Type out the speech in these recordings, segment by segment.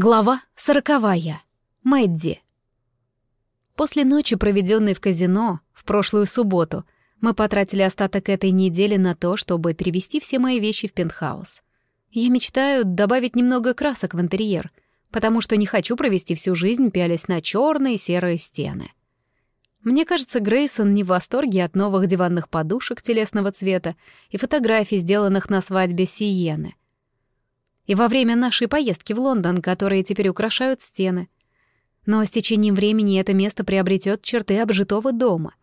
Глава сороковая. Мэдди. После ночи, проведенной в казино в прошлую субботу, мы потратили остаток этой недели на то, чтобы перевести все мои вещи в пентхаус. Я мечтаю добавить немного красок в интерьер, потому что не хочу провести всю жизнь, пялясь на черные серые стены. Мне кажется, Грейсон не в восторге от новых диванных подушек телесного цвета и фотографий, сделанных на свадьбе Сиены — и во время нашей поездки в Лондон, которые теперь украшают стены. Но с течением времени это место приобретет черты обжитого дома.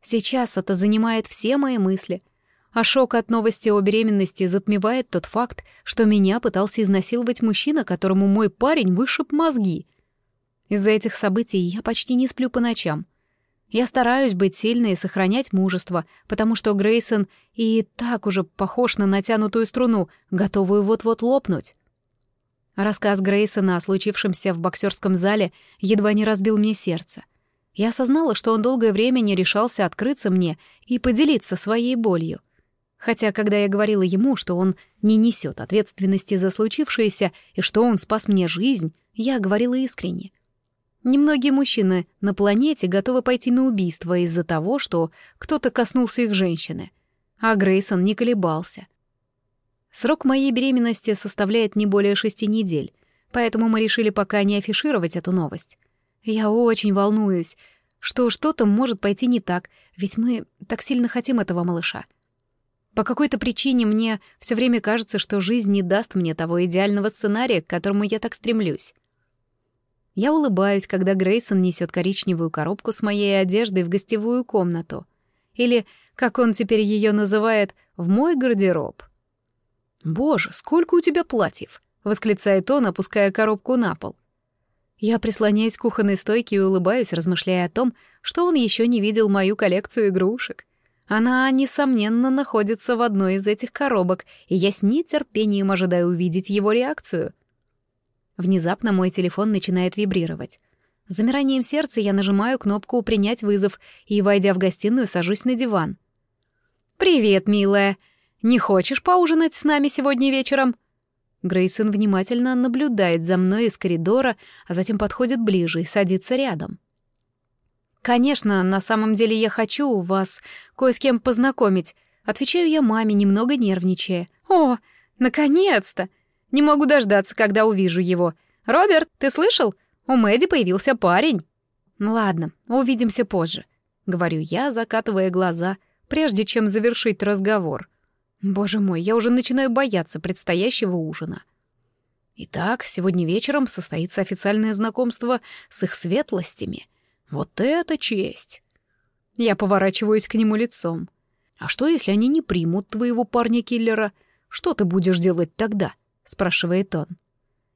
Сейчас это занимает все мои мысли, а шок от новости о беременности затмевает тот факт, что меня пытался изнасиловать мужчина, которому мой парень вышиб мозги. Из-за этих событий я почти не сплю по ночам — я стараюсь быть сильной и сохранять мужество, потому что Грейсон и так уже похож на натянутую струну, готовую вот-вот лопнуть. Рассказ Грейсона о случившемся в боксерском зале едва не разбил мне сердце. Я осознала, что он долгое время не решался открыться мне и поделиться своей болью. Хотя, когда я говорила ему, что он не несет ответственности за случившееся и что он спас мне жизнь, я говорила искренне — Немногие мужчины на планете готовы пойти на убийство из-за того, что кто-то коснулся их женщины. А Грейсон не колебался. Срок моей беременности составляет не более шести недель, поэтому мы решили пока не афишировать эту новость. Я очень волнуюсь, что что-то может пойти не так, ведь мы так сильно хотим этого малыша. По какой-то причине мне все время кажется, что жизнь не даст мне того идеального сценария, к которому я так стремлюсь. Я улыбаюсь, когда Грейсон несет коричневую коробку с моей одеждой в гостевую комнату. Или, как он теперь ее называет, в мой гардероб. «Боже, сколько у тебя платьев!» — восклицает он, опуская коробку на пол. Я прислоняюсь к кухонной стойке и улыбаюсь, размышляя о том, что он еще не видел мою коллекцию игрушек. Она, несомненно, находится в одной из этих коробок, и я с нетерпением ожидаю увидеть его реакцию — Внезапно мой телефон начинает вибрировать. С замиранием сердца я нажимаю кнопку «Принять вызов» и, войдя в гостиную, сажусь на диван. «Привет, милая. Не хочешь поужинать с нами сегодня вечером?» Грейсон внимательно наблюдает за мной из коридора, а затем подходит ближе и садится рядом. «Конечно, на самом деле я хочу вас кое с кем познакомить», отвечаю я маме, немного нервничая. «О, наконец-то! Не могу дождаться, когда увижу его. Роберт, ты слышал? У Мэдди появился парень. Ну ладно, увидимся позже, говорю я, закатывая глаза, прежде чем завершить разговор. Боже мой, я уже начинаю бояться предстоящего ужина. Итак, сегодня вечером состоится официальное знакомство с их светлостями. Вот это честь! Я поворачиваюсь к нему лицом. А что, если они не примут твоего парня-киллера? Что ты будешь делать тогда? —— спрашивает он.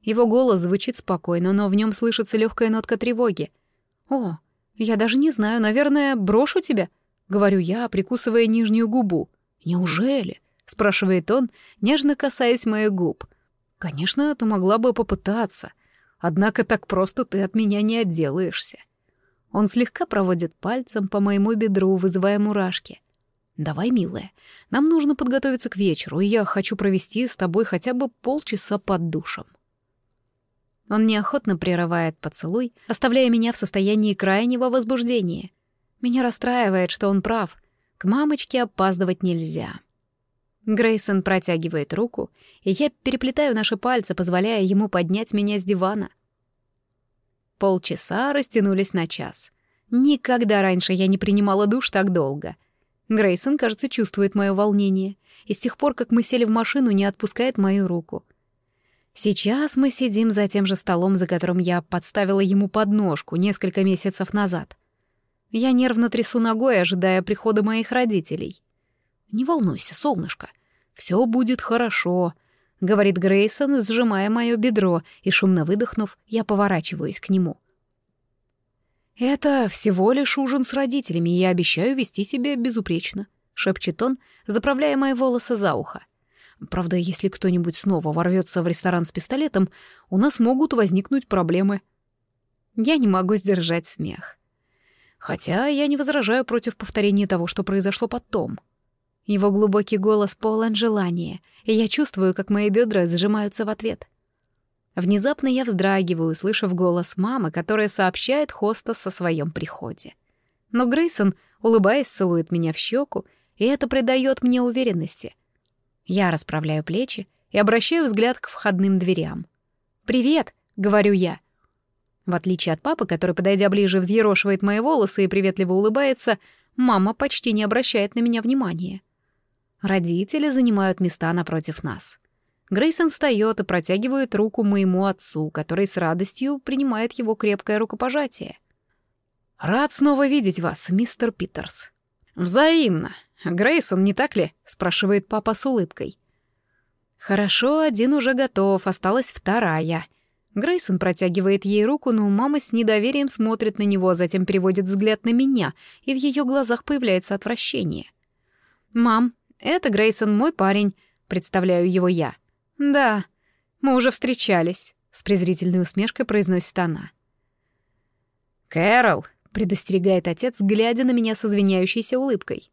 Его голос звучит спокойно, но в нем слышится легкая нотка тревоги. «О, я даже не знаю, наверное, брошу тебя?» — говорю я, прикусывая нижнюю губу. «Неужели?» — спрашивает он, нежно касаясь моих губ. «Конечно, ты могла бы попытаться. Однако так просто ты от меня не отделаешься». Он слегка проводит пальцем по моему бедру, вызывая мурашки. «Давай, милая, нам нужно подготовиться к вечеру, и я хочу провести с тобой хотя бы полчаса под душем». Он неохотно прерывает поцелуй, оставляя меня в состоянии крайнего возбуждения. Меня расстраивает, что он прав. К мамочке опаздывать нельзя. Грейсон протягивает руку, и я переплетаю наши пальцы, позволяя ему поднять меня с дивана. Полчаса растянулись на час. Никогда раньше я не принимала душ так долго — Грейсон, кажется, чувствует мое волнение, и с тех пор, как мы сели в машину, не отпускает мою руку. Сейчас мы сидим за тем же столом, за которым я подставила ему подножку несколько месяцев назад. Я нервно трясу ногой, ожидая прихода моих родителей. «Не волнуйся, солнышко, все будет хорошо», — говорит Грейсон, сжимая мое бедро, и, шумно выдохнув, я поворачиваюсь к нему — «Это всего лишь ужин с родителями, и я обещаю вести себя безупречно», — шепчет он, заправляя мои волосы за ухо. «Правда, если кто-нибудь снова ворвется в ресторан с пистолетом, у нас могут возникнуть проблемы». Я не могу сдержать смех. Хотя я не возражаю против повторения того, что произошло потом. Его глубокий голос полон желания, и я чувствую, как мои бедра сжимаются в ответ. Внезапно я вздрагиваю, услышав голос мамы, которая сообщает хостес о своем приходе. Но Грейсон, улыбаясь, целует меня в щеку, и это придает мне уверенности. Я расправляю плечи и обращаю взгляд к входным дверям. «Привет!» — говорю я. В отличие от папы, который, подойдя ближе, взъерошивает мои волосы и приветливо улыбается, мама почти не обращает на меня внимания. Родители занимают места напротив нас. Грейсон встает и протягивает руку моему отцу, который с радостью принимает его крепкое рукопожатие. «Рад снова видеть вас, мистер Питерс». «Взаимно. Грейсон, не так ли?» — спрашивает папа с улыбкой. «Хорошо, один уже готов, осталась вторая». Грейсон протягивает ей руку, но мама с недоверием смотрит на него, затем переводит взгляд на меня, и в ее глазах появляется отвращение. «Мам, это Грейсон, мой парень», — представляю его я. «Да, мы уже встречались», — с презрительной усмешкой произносит она. «Кэрол», — предостерегает отец, глядя на меня с извиняющейся улыбкой.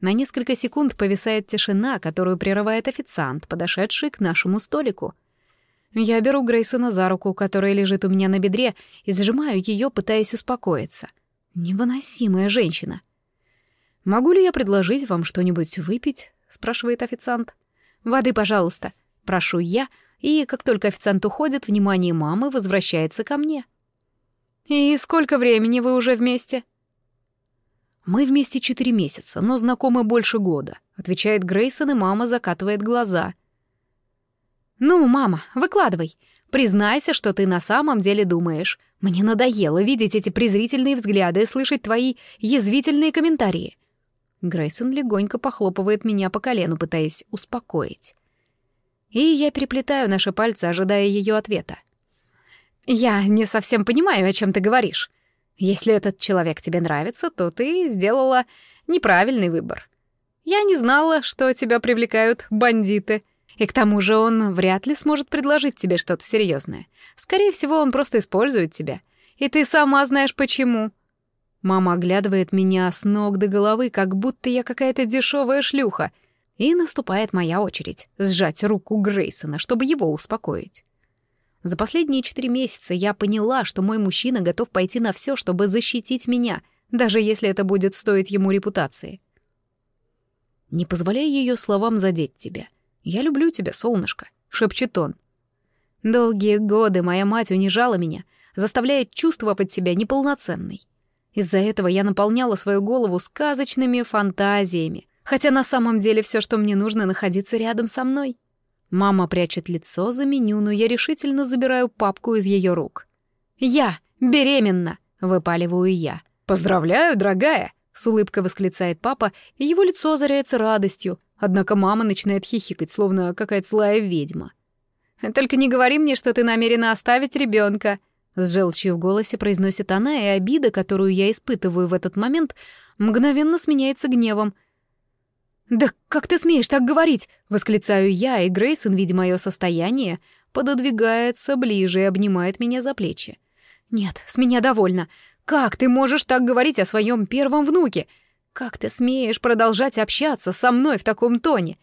На несколько секунд повисает тишина, которую прерывает официант, подошедший к нашему столику. Я беру Грейсона за руку, которая лежит у меня на бедре, и сжимаю ее, пытаясь успокоиться. Невыносимая женщина. «Могу ли я предложить вам что-нибудь выпить?» — спрашивает официант. «Воды, пожалуйста», — прошу я, и как только официант уходит, внимание мамы возвращается ко мне. «И сколько времени вы уже вместе?» «Мы вместе четыре месяца, но знакомы больше года», — отвечает Грейсон, и мама закатывает глаза. «Ну, мама, выкладывай. Признайся, что ты на самом деле думаешь. Мне надоело видеть эти презрительные взгляды и слышать твои язвительные комментарии». Грейсон легонько похлопывает меня по колену, пытаясь успокоить. И я переплетаю наши пальцы, ожидая ее ответа. «Я не совсем понимаю, о чем ты говоришь. Если этот человек тебе нравится, то ты сделала неправильный выбор. Я не знала, что тебя привлекают бандиты. И к тому же он вряд ли сможет предложить тебе что-то серьезное. Скорее всего, он просто использует тебя. И ты сама знаешь почему. Мама оглядывает меня с ног до головы, как будто я какая-то дешевая шлюха. И наступает моя очередь сжать руку Грейсона, чтобы его успокоить. За последние четыре месяца я поняла, что мой мужчина готов пойти на все, чтобы защитить меня, даже если это будет стоить ему репутации. «Не позволяй ее словам задеть тебя. Я люблю тебя, солнышко», — шепчет он. Долгие годы моя мать унижала меня, заставляя чувствовать себя неполноценной. Из-за этого я наполняла свою голову сказочными фантазиями, хотя на самом деле все, что мне нужно, находиться рядом со мной. Мама прячет лицо за меню, но я решительно забираю папку из ее рук. «Я беременна!» — выпаливаю я. «Поздравляю, дорогая!» — с улыбкой восклицает папа, и его лицо озаряется радостью, однако мама начинает хихикать, словно какая-то злая ведьма. «Только не говори мне, что ты намерена оставить ребенка!» С желчью в голосе произносит она, и обида, которую я испытываю в этот момент, мгновенно сменяется гневом — «Да как ты смеешь так говорить?» — восклицаю я, и Грейсон, видя мое состояние, пододвигается ближе и обнимает меня за плечи. «Нет, с меня довольно. Как ты можешь так говорить о своем первом внуке? Как ты смеешь продолжать общаться со мной в таком тоне?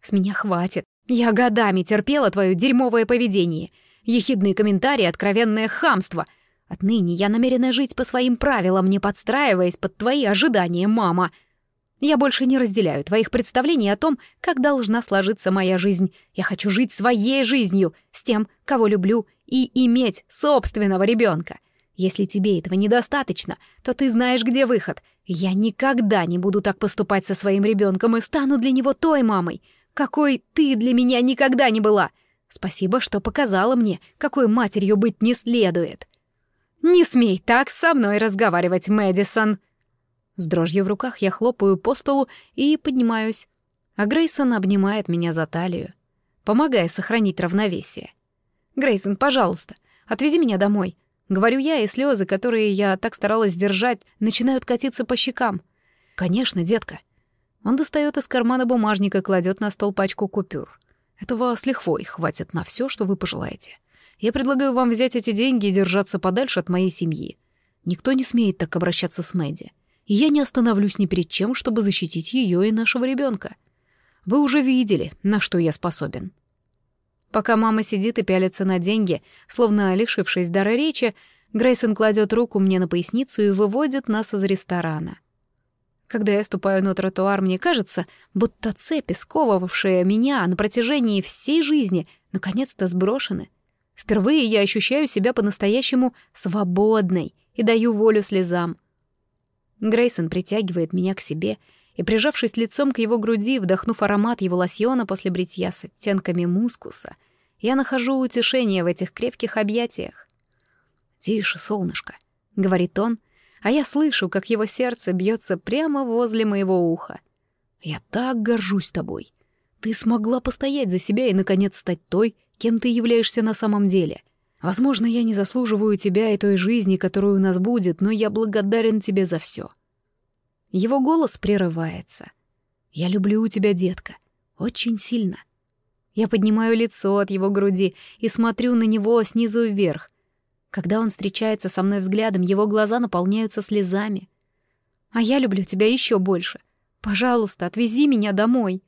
С меня хватит. Я годами терпела твое дерьмовое поведение. Ехидные комментарии, откровенное хамство. Отныне я намерена жить по своим правилам, не подстраиваясь под твои ожидания, мама». Я больше не разделяю твоих представлений о том, как должна сложиться моя жизнь. Я хочу жить своей жизнью, с тем, кого люблю, и иметь собственного ребенка. Если тебе этого недостаточно, то ты знаешь, где выход. Я никогда не буду так поступать со своим ребенком и стану для него той мамой, какой ты для меня никогда не была. Спасибо, что показала мне, какой матерью быть не следует. Не смей так со мной разговаривать, Мэдисон. С дрожью в руках я хлопаю по столу и поднимаюсь. А Грейсон обнимает меня за талию, помогая сохранить равновесие. «Грейсон, пожалуйста, отвези меня домой». Говорю я, и слезы, которые я так старалась держать, начинают катиться по щекам. «Конечно, детка». Он достает из кармана бумажника и кладет на стол пачку купюр. Этого с лихвой хватит на все, что вы пожелаете. Я предлагаю вам взять эти деньги и держаться подальше от моей семьи. Никто не смеет так обращаться с Мэдди и я не остановлюсь ни перед чем, чтобы защитить ее и нашего ребенка. Вы уже видели, на что я способен. Пока мама сидит и пялится на деньги, словно лишившись дара речи, Грейсон кладет руку мне на поясницу и выводит нас из ресторана. Когда я ступаю на тротуар, мне кажется, будто цепи, сковывавшие меня на протяжении всей жизни, наконец-то сброшены. Впервые я ощущаю себя по-настоящему свободной и даю волю слезам. Грейсон притягивает меня к себе и, прижавшись лицом к его груди, вдохнув аромат его лосьона после бритья с оттенками мускуса, я нахожу утешение в этих крепких объятиях. «Тише, солнышко», — говорит он, а я слышу, как его сердце бьется прямо возле моего уха. «Я так горжусь тобой. Ты смогла постоять за себя и, наконец, стать той, кем ты являешься на самом деле. Возможно, я не заслуживаю тебя и той жизни, которую у нас будет, но я благодарен тебе за все. Его голос прерывается. «Я люблю тебя, детка. Очень сильно». Я поднимаю лицо от его груди и смотрю на него снизу вверх, когда он встречается со мной взглядом, его глаза наполняются слезами. «А я люблю тебя еще больше. Пожалуйста, отвези меня домой».